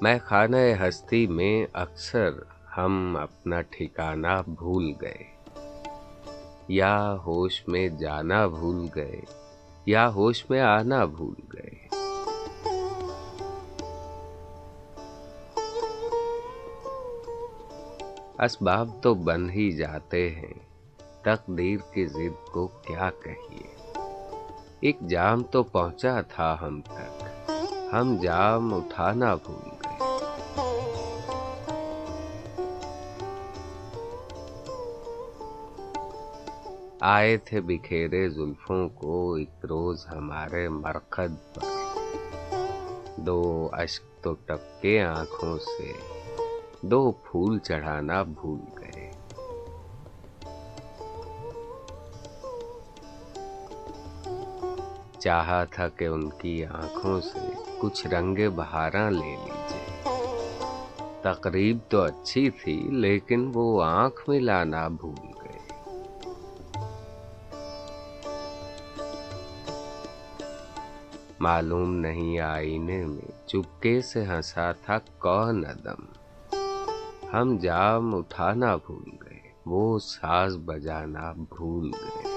میں خانہ ہستی میں اکثر ہم اپنا ٹھکانہ بھول گئے۔ یا ہوش میں جانا بھول گئے، یا ہوش میں آنا بھول گئے۔ اسباب تو بن ہی جاتے ہیں، تقدیر کی ضد کو کیا کہیے؟ ایک جام تو پہنچا تھا ہم تک، ہم جام اٹھانا بھول آئے تھے بکھیرے زلفوں کو، ایک روز ہمارے مرکز پر۔ دو اشک تو ٹپکے آنکھوں سے، دو پھول چڑھانا بھول گئے۔ چاہا تھا کہ ان کی آنکھوں سے کچھ رنگ بہاراں لے لیجیے تقریب تو اچھی تھی، لیکن وہ آنکھ میں لانا بھول معلوم نہیں آئینے میں چپکے سے ہنسا تھا کون ادم ہم جام اٹھانا بھول گئے، وہ ساز بجانا بھول گئے۔